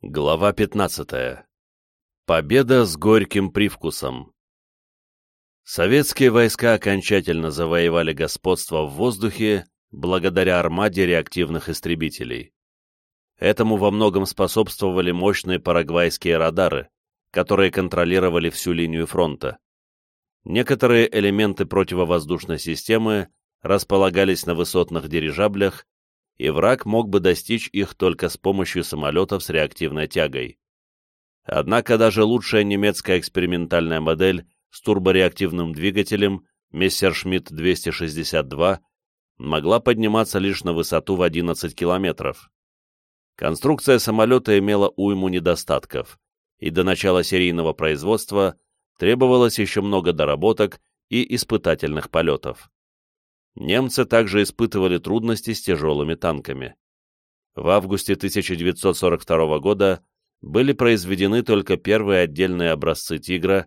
Глава 15. Победа с горьким привкусом. Советские войска окончательно завоевали господство в воздухе благодаря армаде реактивных истребителей. Этому во многом способствовали мощные парагвайские радары, которые контролировали всю линию фронта. Некоторые элементы противовоздушной системы располагались на высотных дирижаблях и враг мог бы достичь их только с помощью самолетов с реактивной тягой. Однако даже лучшая немецкая экспериментальная модель с турбореактивным двигателем Мессершмитт-262 могла подниматься лишь на высоту в 11 километров. Конструкция самолета имела уйму недостатков, и до начала серийного производства требовалось еще много доработок и испытательных полетов немцы также испытывали трудности с тяжелыми танками. В августе 1942 года были произведены только первые отдельные образцы «Тигра»,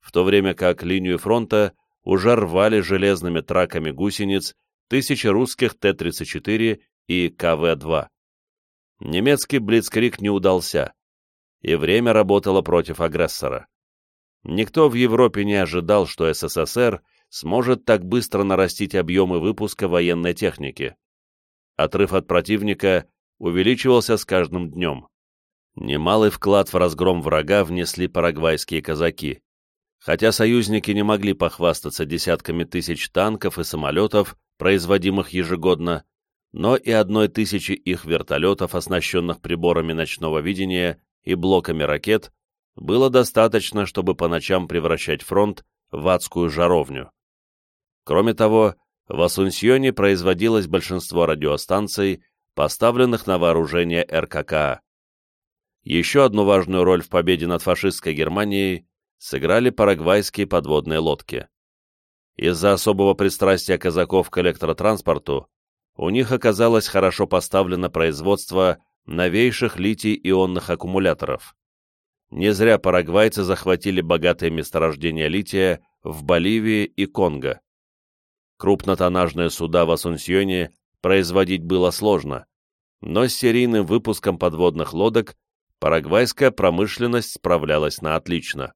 в то время как линию фронта уже рвали железными траками гусениц тысячи русских Т-34 и КВ-2. Немецкий блицкрик не удался, и время работало против агрессора. Никто в Европе не ожидал, что СССР сможет так быстро нарастить объемы выпуска военной техники. Отрыв от противника увеличивался с каждым днем. Немалый вклад в разгром врага внесли парагвайские казаки. Хотя союзники не могли похвастаться десятками тысяч танков и самолетов, производимых ежегодно, но и одной тысячи их вертолетов, оснащенных приборами ночного видения и блоками ракет, было достаточно, чтобы по ночам превращать фронт в адскую жаровню. Кроме того, в Асунсьоне производилось большинство радиостанций, поставленных на вооружение РККА. Еще одну важную роль в победе над фашистской Германией сыграли парагвайские подводные лодки. Из-за особого пристрастия казаков к электротранспорту у них оказалось хорошо поставлено производство новейших литий-ионных аккумуляторов. Не зря парагвайцы захватили богатые месторождения лития в Боливии и Конго. Крупнотоннажные суда в Асунсьоне производить было сложно, но с серийным выпуском подводных лодок парагвайская промышленность справлялась на отлично.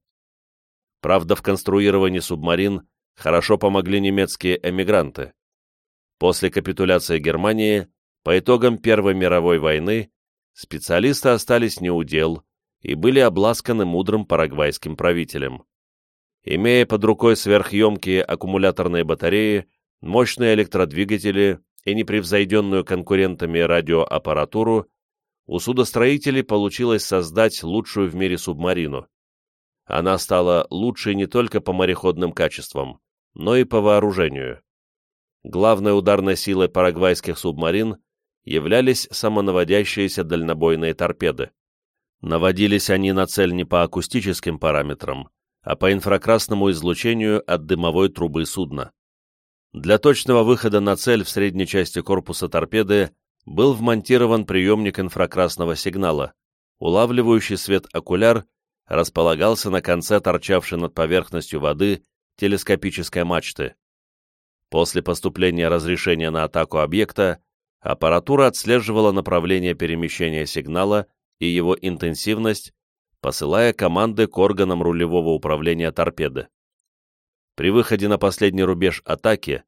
Правда, в конструировании субмарин хорошо помогли немецкие эмигранты. После капитуляции Германии, по итогам Первой мировой войны, специалисты остались неудел и были обласканы мудрым парагвайским правителем. Имея под рукой сверхъемкие аккумуляторные батареи, мощные электродвигатели и непревзойденную конкурентами радиоаппаратуру, у судостроителей получилось создать лучшую в мире субмарину. Она стала лучшей не только по мореходным качествам, но и по вооружению. Главной ударной силой парагвайских субмарин являлись самонаводящиеся дальнобойные торпеды. Наводились они на цель не по акустическим параметрам, а по инфракрасному излучению от дымовой трубы судна. Для точного выхода на цель в средней части корпуса торпеды был вмонтирован приемник инфракрасного сигнала. Улавливающий свет окуляр располагался на конце торчавшей над поверхностью воды телескопической мачты. После поступления разрешения на атаку объекта аппаратура отслеживала направление перемещения сигнала и его интенсивность, посылая команды к органам рулевого управления торпеды. При выходе на последний рубеж атаки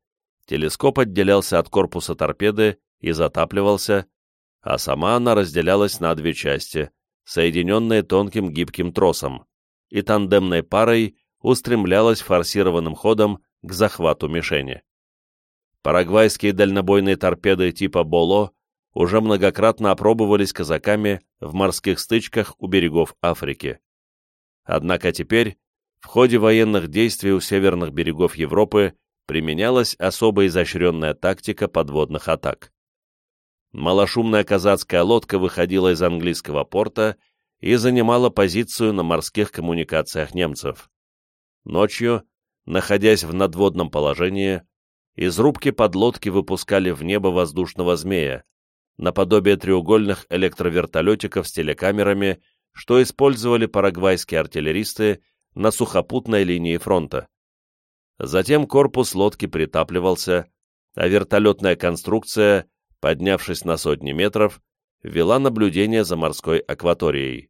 телескоп отделялся от корпуса торпеды и затапливался, а сама она разделялась на две части, соединенные тонким гибким тросом, и тандемной парой устремлялась форсированным ходом к захвату мишени. Парагвайские дальнобойные торпеды типа «Боло» уже многократно опробовались казаками в морских стычках у берегов Африки. Однако теперь в ходе военных действий у северных берегов Европы применялась особо изощренная тактика подводных атак. Малошумная казацкая лодка выходила из английского порта и занимала позицию на морских коммуникациях немцев. Ночью, находясь в надводном положении, из рубки подлодки выпускали в небо воздушного змея, наподобие треугольных электровертолетиков с телекамерами, что использовали парагвайские артиллеристы на сухопутной линии фронта. Затем корпус лодки притапливался, а вертолетная конструкция, поднявшись на сотни метров, вела наблюдение за морской акваторией.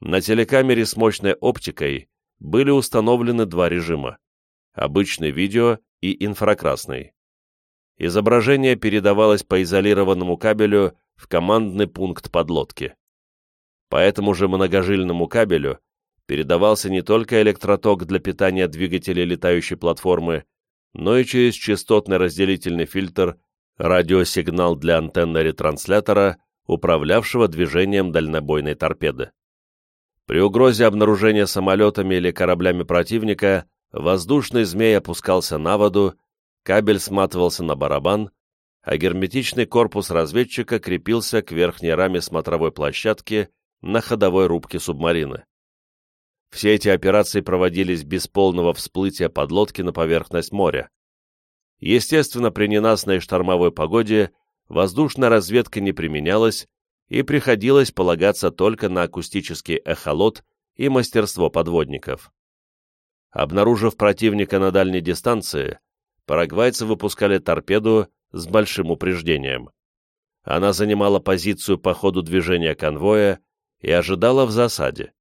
На телекамере с мощной оптикой были установлены два режима – обычный видео и инфракрасный. Изображение передавалось по изолированному кабелю в командный пункт подлодки. По этому же многожильному кабелю передавался не только электроток для питания двигателей летающей платформы, но и через частотный разделительный фильтр радиосигнал для антенны-ретранслятора, управлявшего движением дальнобойной торпеды. При угрозе обнаружения самолетами или кораблями противника воздушный змей опускался на воду, кабель сматывался на барабан, а герметичный корпус разведчика крепился к верхней раме смотровой площадки на ходовой рубке субмарины. Все эти операции проводились без полного всплытия подлодки на поверхность моря. Естественно, при ненастной штормовой погоде воздушная разведка не применялась, и приходилось полагаться только на акустический эхолот и мастерство подводников. Обнаружив противника на дальней дистанции, парагвайцы выпускали торпеду с большим упреждением. Она занимала позицию по ходу движения конвоя и ожидала в засаде.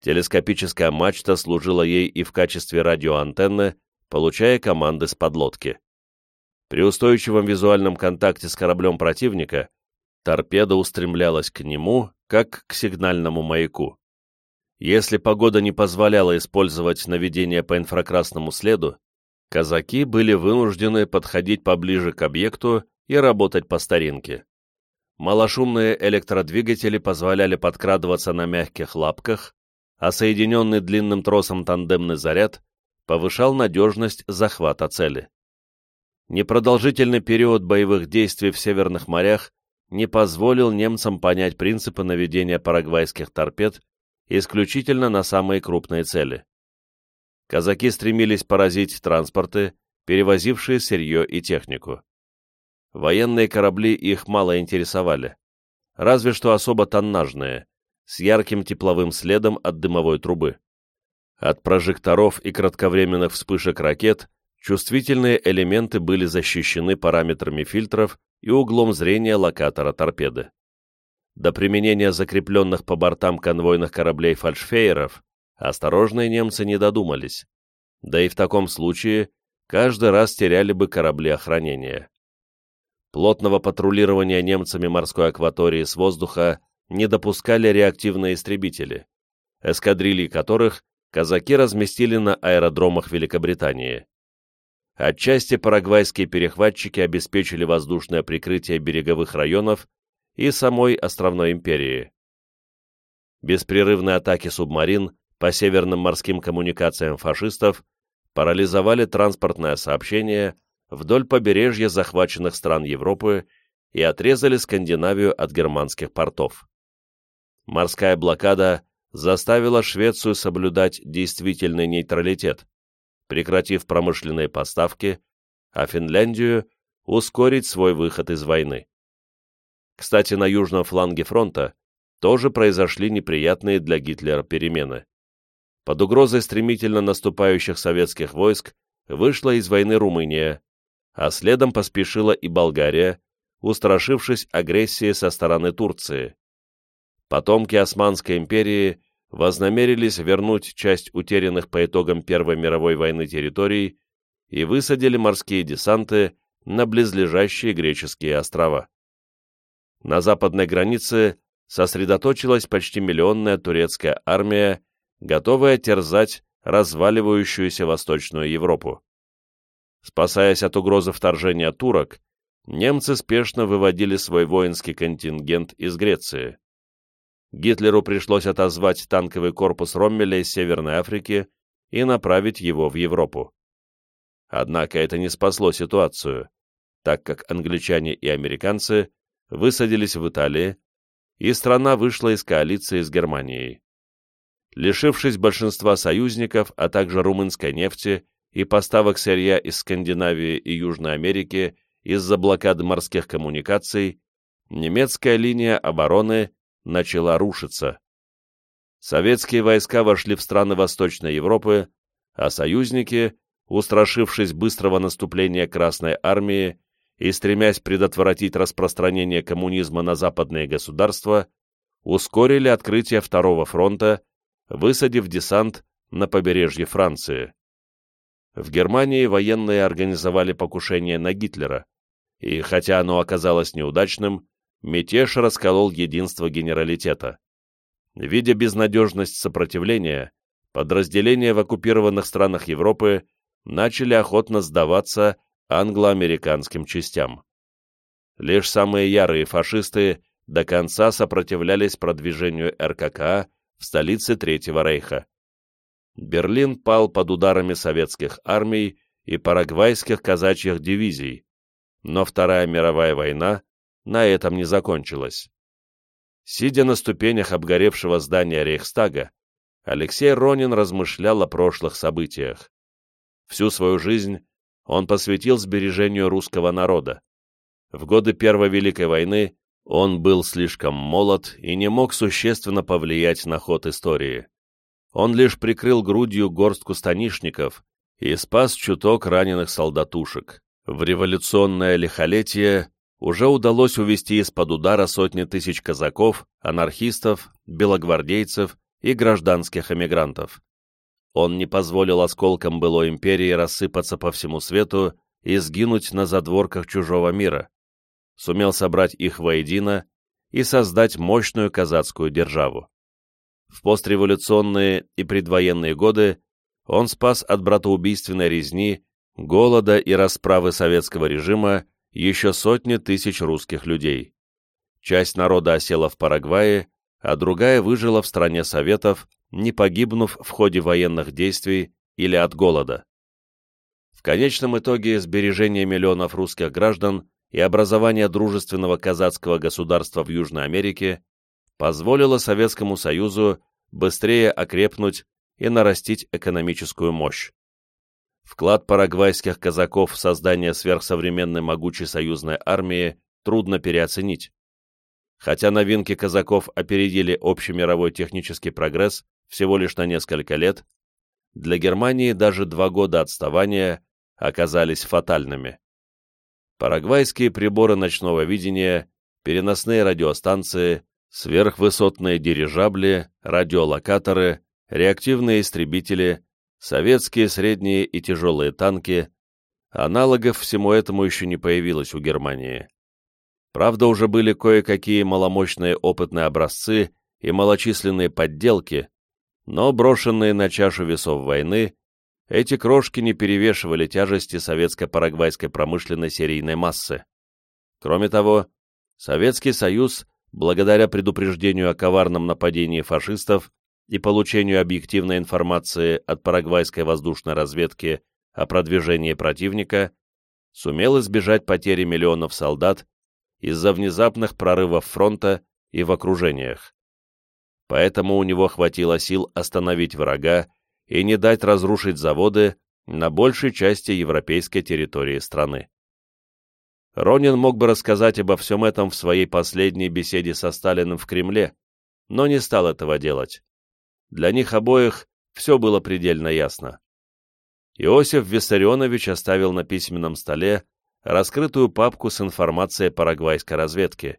Телескопическая мачта служила ей и в качестве радиоантенны, получая команды с подлодки. При устойчивом визуальном контакте с кораблем противника торпеда устремлялась к нему, как к сигнальному маяку. Если погода не позволяла использовать наведение по инфракрасному следу, казаки были вынуждены подходить поближе к объекту и работать по старинке. Малошумные электродвигатели позволяли подкрадываться на мягких лапках, а соединенный длинным тросом тандемный заряд повышал надежность захвата цели. Непродолжительный период боевых действий в северных морях не позволил немцам понять принципы наведения парагвайских торпед исключительно на самые крупные цели. Казаки стремились поразить транспорты, перевозившие сырье и технику. Военные корабли их мало интересовали, разве что особо тоннажные, с ярким тепловым следом от дымовой трубы. От прожекторов и кратковременных вспышек ракет чувствительные элементы были защищены параметрами фильтров и углом зрения локатора торпеды. До применения закрепленных по бортам конвойных кораблей фальшфейеров осторожные немцы не додумались, да и в таком случае каждый раз теряли бы корабли охранения. Плотного патрулирования немцами морской акватории с воздуха не допускали реактивные истребители, эскадрильи которых казаки разместили на аэродромах Великобритании. Отчасти парагвайские перехватчики обеспечили воздушное прикрытие береговых районов и самой островной империи. Беспрерывные атаки субмарин по северным морским коммуникациям фашистов парализовали транспортное сообщение вдоль побережья захваченных стран Европы и отрезали Скандинавию от германских портов морская блокада заставила Швецию соблюдать действительный нейтралитет, прекратив промышленные поставки, а Финляндию ускорить свой выход из войны. Кстати, на южном фланге фронта тоже произошли неприятные для Гитлера перемены. Под угрозой стремительно наступающих советских войск вышла из войны Румыния, а следом поспешила и Болгария, устрашившись агрессии со стороны Турции потомки Османской империи вознамерились вернуть часть утерянных по итогам Первой мировой войны территорий и высадили морские десанты на близлежащие греческие острова. На западной границе сосредоточилась почти миллионная турецкая армия, готовая терзать разваливающуюся Восточную Европу. Спасаясь от угрозы вторжения турок, немцы спешно выводили свой воинский контингент из Греции. Гитлеру пришлось отозвать танковый корпус Роммеля из Северной Африки и направить его в Европу. Однако это не спасло ситуацию, так как англичане и американцы высадились в Италии, и страна вышла из коалиции с Германией. Лишившись большинства союзников, а также румынской нефти и поставок сырья из Скандинавии и Южной Америки из-за блокады морских коммуникаций, немецкая линия обороны начала рушиться. Советские войска вошли в страны Восточной Европы, а союзники, устрашившись быстрого наступления Красной Армии и стремясь предотвратить распространение коммунизма на западные государства, ускорили открытие Второго фронта, высадив десант на побережье Франции. В Германии военные организовали покушение на Гитлера, и хотя оно оказалось неудачным, мятеж расколол единство генералитета. Видя безнадежность сопротивления, подразделения в оккупированных странах Европы начали охотно сдаваться англо-американским частям. Лишь самые ярые фашисты до конца сопротивлялись продвижению РКК в столице Третьего Рейха. Берлин пал под ударами советских армий и парагвайских казачьих дивизий, но Вторая мировая война на этом не закончилась. Сидя на ступенях обгоревшего здания Рейхстага, Алексей Ронин размышлял о прошлых событиях. Всю свою жизнь он посвятил сбережению русского народа. В годы Первой Великой войны он был слишком молод и не мог существенно повлиять на ход истории. Он лишь прикрыл грудью горстку станишников и спас чуток раненых солдатушек. В революционное лихолетие уже удалось увести из-под удара сотни тысяч казаков, анархистов, белогвардейцев и гражданских эмигрантов. Он не позволил осколкам былой империи рассыпаться по всему свету и сгинуть на задворках чужого мира. Сумел собрать их воедино и создать мощную казацкую державу. В постреволюционные и предвоенные годы он спас от братоубийственной резни голода и расправы советского режима еще сотни тысяч русских людей. Часть народа осела в Парагвае, а другая выжила в стране Советов, не погибнув в ходе военных действий или от голода. В конечном итоге сбережение миллионов русских граждан и образование дружественного казацкого государства в Южной Америке позволило Советскому Союзу быстрее окрепнуть и нарастить экономическую мощь. Вклад парагвайских казаков в создание сверхсовременной могучей союзной армии трудно переоценить. Хотя новинки казаков опередили общемировой технический прогресс всего лишь на несколько лет, для Германии даже два года отставания оказались фатальными. Парагвайские приборы ночного видения, переносные радиостанции, сверхвысотные дирижабли, радиолокаторы, реактивные истребители советские средние и тяжелые танки, аналогов всему этому еще не появилось у Германии. Правда, уже были кое-какие маломощные опытные образцы и малочисленные подделки, но брошенные на чашу весов войны, эти крошки не перевешивали тяжести советско-парагвайской промышленной серийной массы. Кроме того, Советский Союз, благодаря предупреждению о коварном нападении фашистов, и получению объективной информации от парагвайской воздушной разведки о продвижении противника, сумел избежать потери миллионов солдат из-за внезапных прорывов фронта и в окружениях. Поэтому у него хватило сил остановить врага и не дать разрушить заводы на большей части европейской территории страны. Ронин мог бы рассказать обо всем этом в своей последней беседе со Сталиным в Кремле, но не стал этого делать. Для них обоих все было предельно ясно. Иосиф Виссарионович оставил на письменном столе раскрытую папку с информацией парагвайской разведки,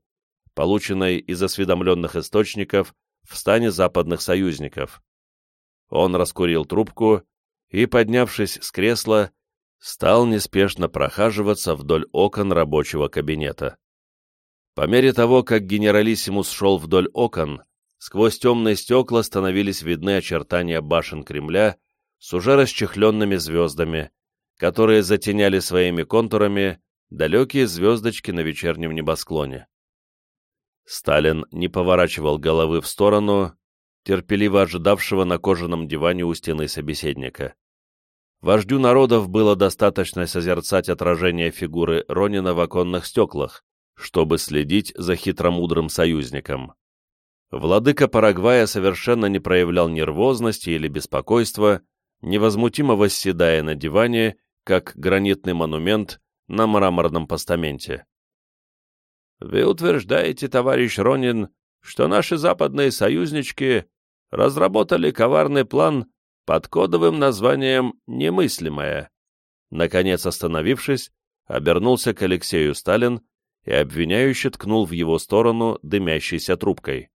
полученной из осведомленных источников в стане западных союзников. Он раскурил трубку и, поднявшись с кресла, стал неспешно прохаживаться вдоль окон рабочего кабинета. По мере того, как генералиссимус шел вдоль окон, сквозь темные стекла становились видны очертания башен Кремля с уже расчехленными звездами, которые затеняли своими контурами далекие звездочки на вечернем небосклоне. Сталин не поворачивал головы в сторону, терпеливо ожидавшего на кожаном диване у стены собеседника. Вождю народов было достаточно созерцать отражение фигуры Ронина в оконных стеклах, чтобы следить за хитромудрым союзником. Владыка Парагвая совершенно не проявлял нервозности или беспокойства, невозмутимо восседая на диване, как гранитный монумент на мраморном постаменте. «Вы утверждаете, товарищ Ронин, что наши западные союзнички разработали коварный план под кодовым названием «Немыслимое». Наконец остановившись, обернулся к Алексею Сталин и обвиняюще ткнул в его сторону дымящейся трубкой.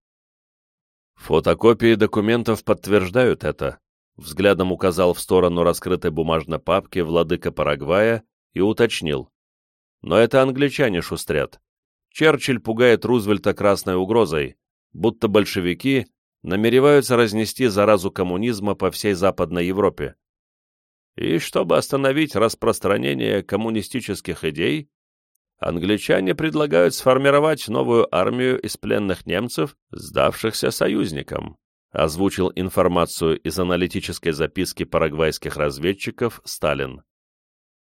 Фотокопии документов подтверждают это, взглядом указал в сторону раскрытой бумажной папки владыка Парагвая и уточнил. Но это англичане шустрят. Черчилль пугает Рузвельта красной угрозой, будто большевики намереваются разнести заразу коммунизма по всей Западной Европе. И чтобы остановить распространение коммунистических идей, англичане предлагают сформировать новую армию из пленных немцев, сдавшихся союзникам, озвучил информацию из аналитической записки парагвайских разведчиков Сталин.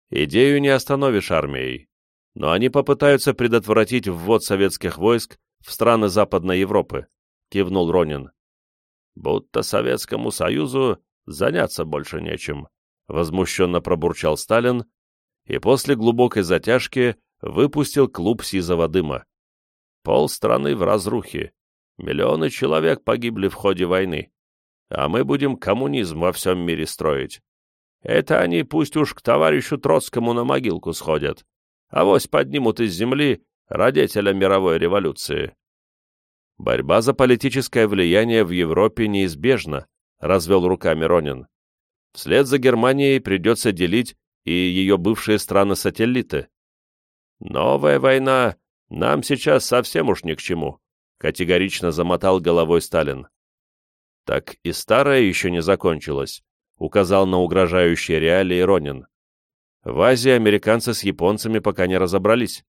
Идею не остановишь армией, но они попытаются предотвратить ввод советских войск в страны Западной Европы, кивнул Ронин. Будто Советскому Союзу заняться больше нечем, возмущенно пробурчал Сталин и после глубокой затяжки выпустил клуб сизого дыма. Пол страны в разрухе, миллионы человек погибли в ходе войны, а мы будем коммунизм во всем мире строить. Это они пусть уж к товарищу Троцкому на могилку сходят, авось поднимут из земли родителя мировой революции. Борьба за политическое влияние в Европе неизбежна, развел руками Ронин. Вслед за Германией придется делить и ее бывшие страны-сателлиты. Новая война нам сейчас совсем уж ни к чему, категорично замотал головой Сталин. Так и старая еще не закончилась, указал на угрожающие реалии Ронин. В Азии американцы с японцами пока не разобрались.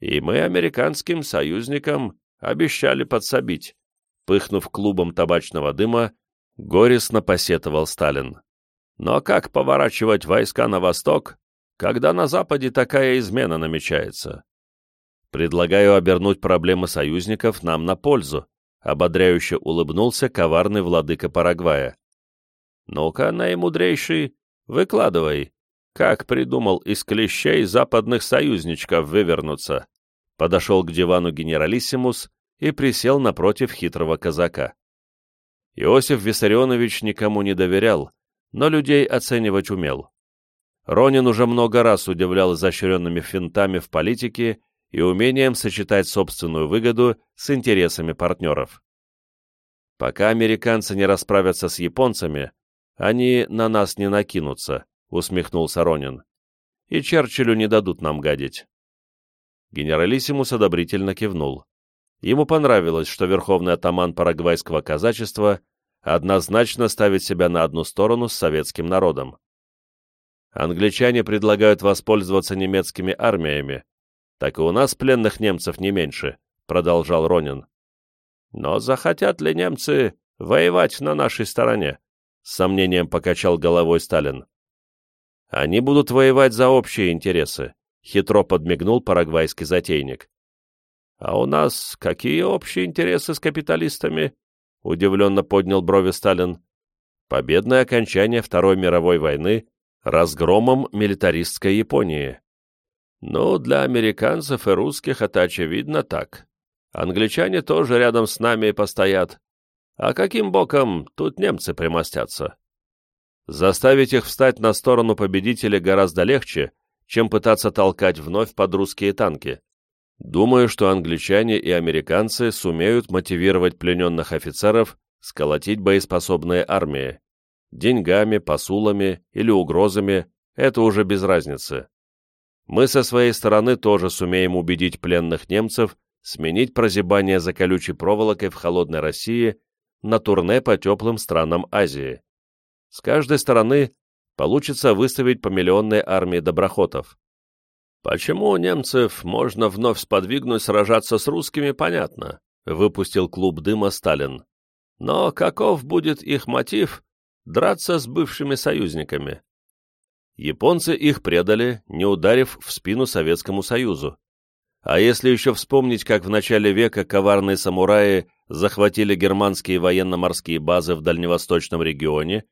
И мы американским союзникам обещали подсобить. Пыхнув клубом табачного дыма, горестно посетовал Сталин. Но как поворачивать войска на восток, когда на Западе такая измена намечается? Предлагаю обернуть проблемы союзников нам на пользу, ободряюще улыбнулся коварный владыка Парагвая. Ну-ка, наимудрейший, выкладывай, как придумал из клещей западных союзничков вывернуться? Подошел к дивану генералиссимус и присел напротив хитрого казака. Иосиф Виссарионович никому не доверял, но людей оценивать умел. Ронин уже много раз удивлял изощренными финтами в политике и умением сочетать собственную выгоду с интересами партнеров. Пока американцы не расправятся с японцами, они на нас не накинутся, — усмехнулся Ронин. «И Черчиллю не дадут нам гадить». Генералиссимус одобрительно кивнул. Ему понравилось, что верховный атаман парагвайского казачества однозначно ставит себя на одну сторону с советским народом. Англичане предлагают воспользоваться немецкими армиями. Так и у нас пленных немцев не меньше, продолжал Ронин. Но захотят ли немцы воевать на нашей стороне? С сомнением покачал головой Сталин. Они будут воевать за общие интересы, хитро подмигнул парагвайский затейник. А у нас какие общие интересы с капиталистами? Удивленно поднял брови Сталин. Победное окончание Второй мировой войны разгромом милитаристской Японии. Ну, для американцев и русских это очевидно так. Англичане тоже рядом с нами постоят. А каким боком тут немцы примостятся? Заставить их встать на сторону победителя гораздо легче, чем пытаться толкать вновь под русские танки. Думаю, что англичане и американцы сумеют мотивировать плененных офицеров сколотить боеспособные армии. Деньгами, посулами или угрозами – это уже без разницы. Мы со своей стороны тоже сумеем убедить пленных немцев сменить прозябание за колючей проволокой в холодной России на турне по теплым странам Азии. С каждой стороны получится выставить по миллионной армии доброхотов. Почему немцев можно вновь сподвигнуть сражаться с русскими, понятно, выпустил клуб дыма Сталин. Но каков будет их мотив драться с бывшими союзниками? Японцы их предали, не ударив в спину Советскому Союзу. А если еще вспомнить, как в начале века коварные самураи захватили германские военно-морские базы в дальневосточном регионе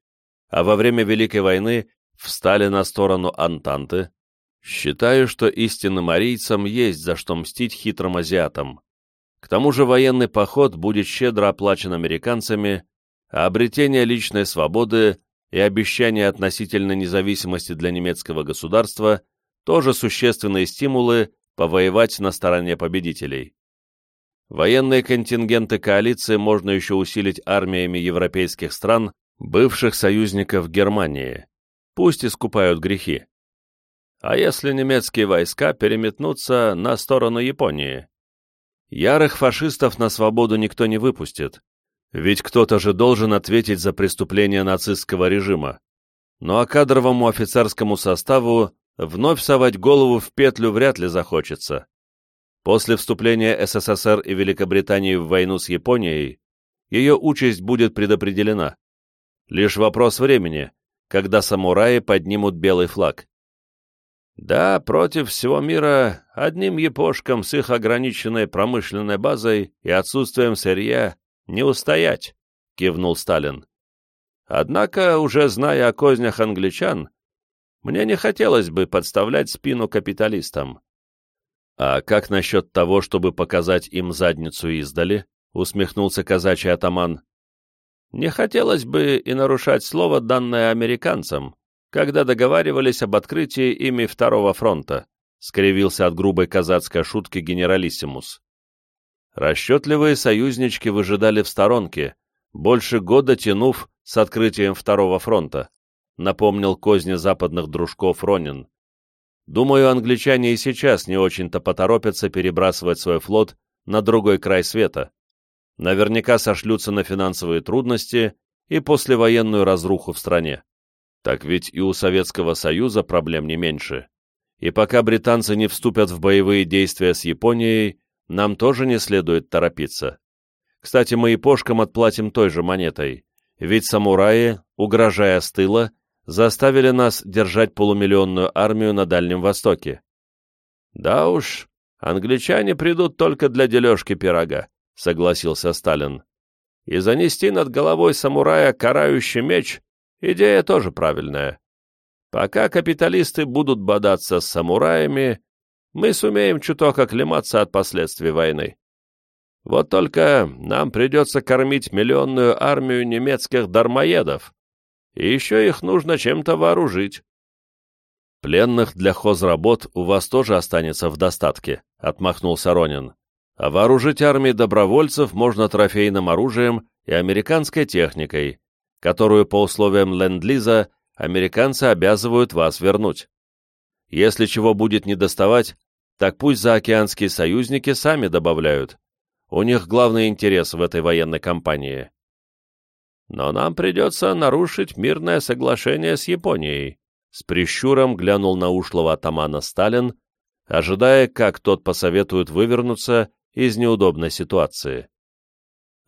а во время Великой войны встали на сторону Антанты, считаю, что истинным арийцам есть за что мстить хитрым азиатам. К тому же военный поход будет щедро оплачен американцами, обретение личной свободы и обещание относительной независимости для немецкого государства тоже существенные стимулы повоевать на стороне победителей. Военные контингенты коалиции можно еще усилить армиями европейских стран, бывших союзников Германии. Пусть искупают грехи. А если немецкие войска переметнутся на сторону Японии? Ярых фашистов на свободу никто не выпустит, ведь кто-то же должен ответить за преступления нацистского режима. Ну а кадровому офицерскому составу вновь совать голову в петлю вряд ли захочется. После вступления СССР и Великобритании в войну с Японией ее участь будет предопределена. Лишь вопрос времени, когда самураи поднимут белый флаг. Да, против всего мира одним япошкам с их ограниченной промышленной базой и отсутствием сырья не устоять, кивнул Сталин. Однако, уже зная о кознях англичан, мне не хотелось бы подставлять спину капиталистам. А как насчет того, чтобы показать им задницу издали? усмехнулся казачий атаман. Не хотелось бы и нарушать слово, данное американцам, когда договаривались об открытии ими Второго фронта, скривился от грубой казацкой шутки генералиссимус. Расчетливые союзнички выжидали в сторонке, больше года тянув с открытием Второго фронта, напомнил козни западных дружков Ронин. Думаю, англичане и сейчас не очень-то поторопятся перебрасывать свой флот на другой край света. Наверняка сошлются на финансовые трудности и послевоенную разруху в стране. Так ведь и у Советского Союза проблем не меньше. И пока британцы не вступят в боевые действия с Японией, нам тоже не следует торопиться. Кстати, мы и пошкам отплатим той же монетой, ведь самураи, угрожая с тыла, заставили нас держать полумиллионную армию на Дальнем Востоке. Да уж, англичане придут только для дележки пирога, согласился Сталин. И занести над головой самурая карающий меч Идея тоже правильная. Пока капиталисты будут бодаться с самураями, мы сумеем чуток оклематься от последствий войны. Вот только нам придется кормить миллионную армию немецких дармоедов, и еще их нужно чем-то вооружить. «Пленных для хозработ у вас тоже останется в достатке», — отмахнулся Ронин. «А вооружить армии добровольцев можно трофейным оружием и американской техникой, которую по условиям Ленд-Лиза американцы обязывают вас вернуть. Если чего будет недоставать, так пусть заокеанские союзники сами добавляют. У них главный интерес в этой военной кампании. Но нам придется нарушить мирное соглашение с Японией. С прищуром глянул на ушлого атамана Сталин, ожидая, как тот посоветует вывернуться из неудобной ситуации.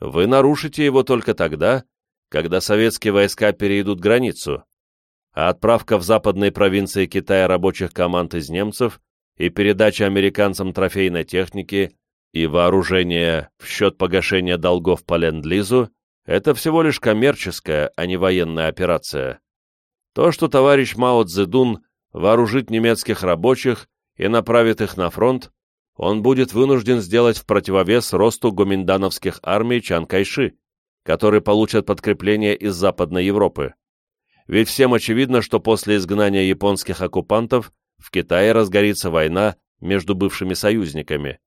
Вы нарушите его только тогда, когда советские войска перейдут границу, а отправка в западные провинции Китая рабочих команд из немцев и передача американцам трофейной техники и вооружения в счет погашения долгов по Ленд-Лизу – это всего лишь коммерческая, а не военная операция. То, что товарищ Мао Цзэдун вооружит немецких рабочих и направит их на фронт, он будет вынужден сделать в противовес росту гоминдановских армий Чан Кайши которые получат подкрепление из Западной Европы. Ведь всем очевидно, что после изгнания японских оккупантов в Китае разгорится война между бывшими союзниками.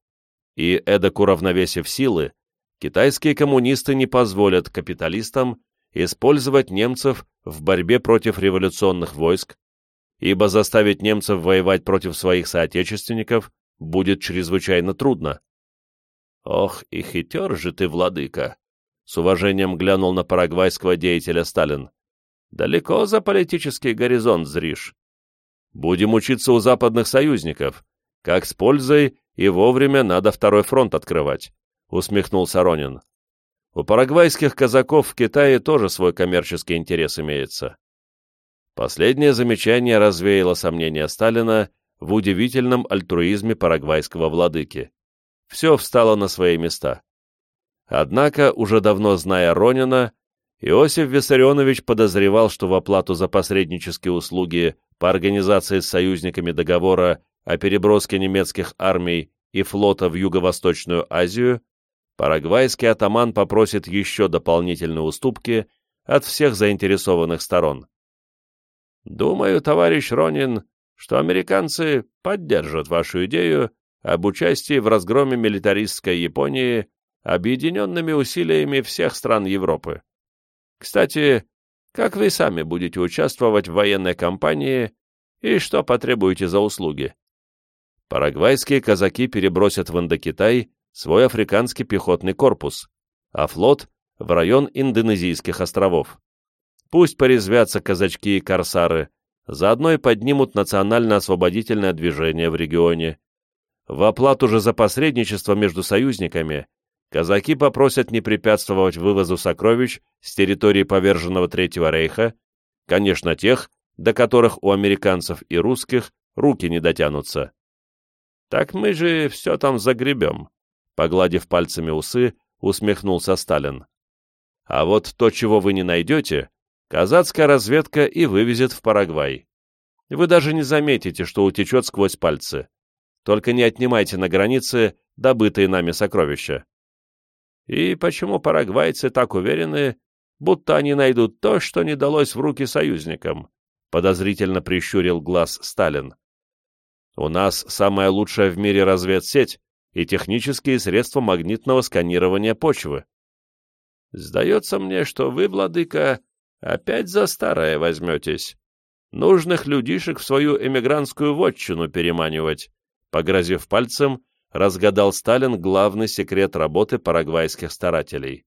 И эдак уравновесив силы, китайские коммунисты не позволят капиталистам использовать немцев в борьбе против революционных войск, ибо заставить немцев воевать против своих соотечественников будет чрезвычайно трудно. «Ох, и хитер же ты, владыка!» С уважением глянул на парагвайского деятеля Сталин. «Далеко за политический горизонт зришь. Будем учиться у западных союзников. Как с пользой и вовремя надо второй фронт открывать», — усмехнулся Ронин. «У парагвайских казаков в Китае тоже свой коммерческий интерес имеется». Последнее замечание развеяло сомнения Сталина в удивительном альтруизме парагвайского владыки. Все встало на свои места. Однако, уже давно зная Ронина, Иосиф Виссарионович подозревал, что в оплату за посреднические услуги по организации с союзниками договора о переброске немецких армий и флота в Юго-Восточную Азию парагвайский атаман попросит еще дополнительные уступки от всех заинтересованных сторон. «Думаю, товарищ Ронин, что американцы поддержат вашу идею об участии в разгроме милитаристской Японии объединенными усилиями всех стран Европы. Кстати, как вы сами будете участвовать в военной кампании и что потребуете за услуги? Парагвайские казаки перебросят в Индокитай свой африканский пехотный корпус, а флот — в район Индонезийских островов. Пусть порезвятся казачки и корсары, заодно и поднимут национально-освободительное движение в регионе. В оплату же за посредничество между союзниками казаки попросят не препятствовать вывозу сокровищ с территории поверженного Третьего Рейха, конечно, тех, до которых у американцев и русских руки не дотянутся. «Так мы же все там загребем», — погладив пальцами усы, усмехнулся Сталин. «А вот то, чего вы не найдете, казацкая разведка и вывезет в Парагвай. Вы даже не заметите, что утечет сквозь пальцы. Только не отнимайте на границе добытые нами сокровища». И почему парагвайцы так уверены, будто они найдут то, что не далось в руки союзникам? Подозрительно прищурил глаз Сталин. У нас самая лучшая в мире разведсеть и технические средства магнитного сканирования почвы. Сдается мне, что вы, владыка, опять за старое возьметесь. Нужных людишек в свою эмигрантскую вотчину переманивать, погрозив пальцем, разгадал Сталин главный секрет работы парагвайских старателей.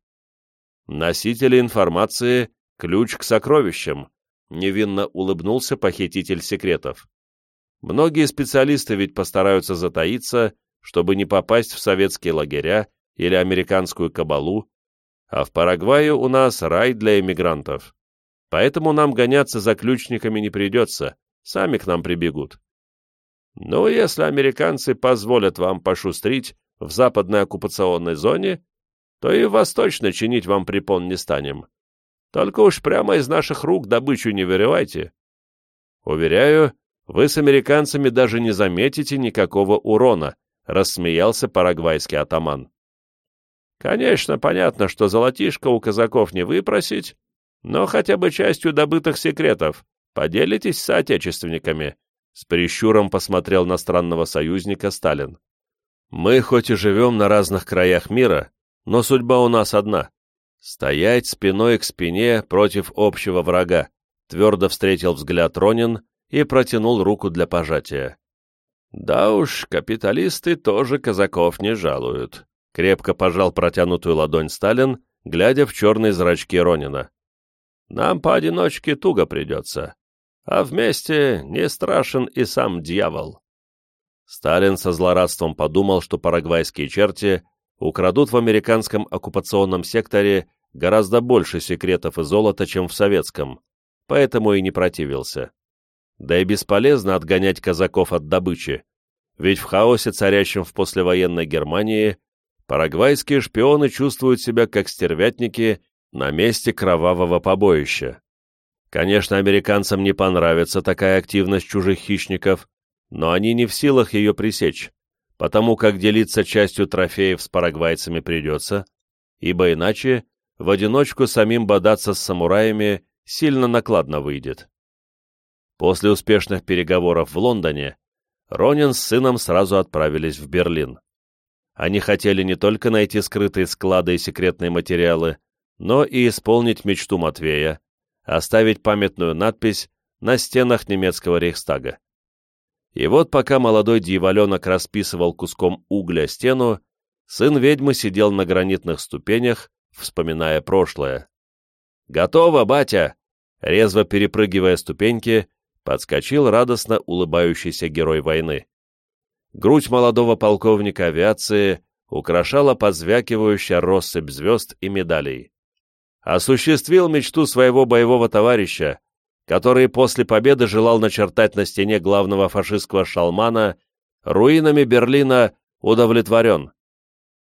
Носители информации — ключ к сокровищам, невинно улыбнулся похититель секретов. Многие специалисты ведь постараются затаиться, чтобы не попасть в советские лагеря или американскую кабалу, а в Парагвае у нас рай для эмигрантов. Поэтому нам гоняться за ключниками не придется, сами к нам прибегут. Но если американцы позволят вам пошустрить в западной оккупационной зоне, то и восточно чинить вам препон не станем. Только уж прямо из наших рук добычу не вырывайте. Уверяю, вы с американцами даже не заметите никакого урона, рассмеялся парагвайский атаман. Конечно, понятно, что золотишко у казаков не выпросить, но хотя бы частью добытых секретов поделитесь с отечественниками, с прищуром посмотрел на странного союзника Сталин. «Мы хоть и живем на разных краях мира, но судьба у нас одна — стоять спиной к спине против общего врага», твердо встретил взгляд Ронин и протянул руку для пожатия. «Да уж, капиталисты тоже казаков не жалуют», — крепко пожал протянутую ладонь Сталин, глядя в черные зрачки Ронина. «Нам поодиночке туго придется а вместе не страшен и сам дьявол. Сталин со злорадством подумал, что парагвайские черти украдут в американском оккупационном секторе гораздо больше секретов и золота, чем в советском, поэтому и не противился. Да и бесполезно отгонять казаков от добычи, ведь в хаосе, царящем в послевоенной Германии, парагвайские шпионы чувствуют себя как стервятники на месте кровавого побоища. Конечно, американцам не понравится такая активность чужих хищников, но они не в силах ее пресечь, потому как делиться частью трофеев с парагвайцами придется, ибо иначе в одиночку самим бодаться с самураями сильно накладно выйдет. После успешных переговоров в Лондоне Ронин с сыном сразу отправились в Берлин. Они хотели не только найти скрытые склады и секретные материалы, но и исполнить мечту Матвея оставить памятную надпись на стенах немецкого рейхстага. И вот пока молодой дьяволенок расписывал куском угля стену, сын ведьмы сидел на гранитных ступенях, вспоминая прошлое. «Готово, батя!» Резво перепрыгивая ступеньки, подскочил радостно улыбающийся герой войны. Грудь молодого полковника авиации украшала позвякивающая россыпь звезд и медалей осуществил мечту своего боевого товарища, который после победы желал начертать на стене главного фашистского шалмана руинами Берлина удовлетворен.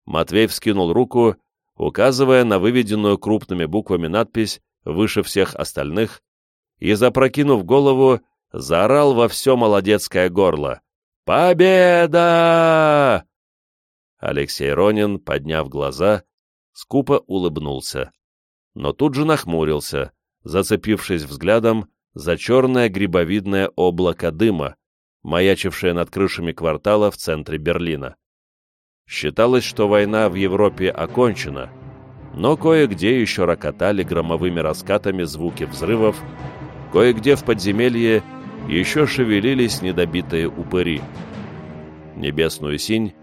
Матвей вскинул руку, указывая на выведенную крупными буквами надпись выше всех остальных, и, запрокинув голову, заорал во все молодецкое горло. «Победа!» Алексей Ронин, подняв глаза, скупо улыбнулся но тут же нахмурился, зацепившись взглядом за черное грибовидное облако дыма, маячившие над крышами квартала в центре Берлина. Считалось, что война в Европе окончена, но кое-где еще рокотали громовыми раскатами звуки взрывов, кое-где в подземелье еще шевелились недобитые упыри. Небесную синь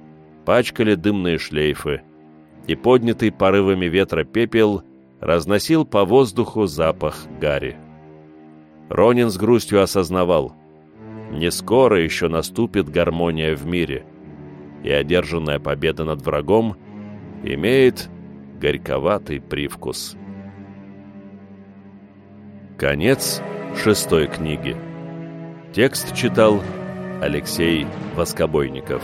пачкали дымные шлейфы, и поднятый порывами ветра пепел разносил по воздуху запах гари. Ронин с грустью осознавал, не скоро еще наступит гармония в мире, и одержанная победа над врагом имеет горьковатый привкус. Конец шестой книги. Текст читал Алексей Воскобойников.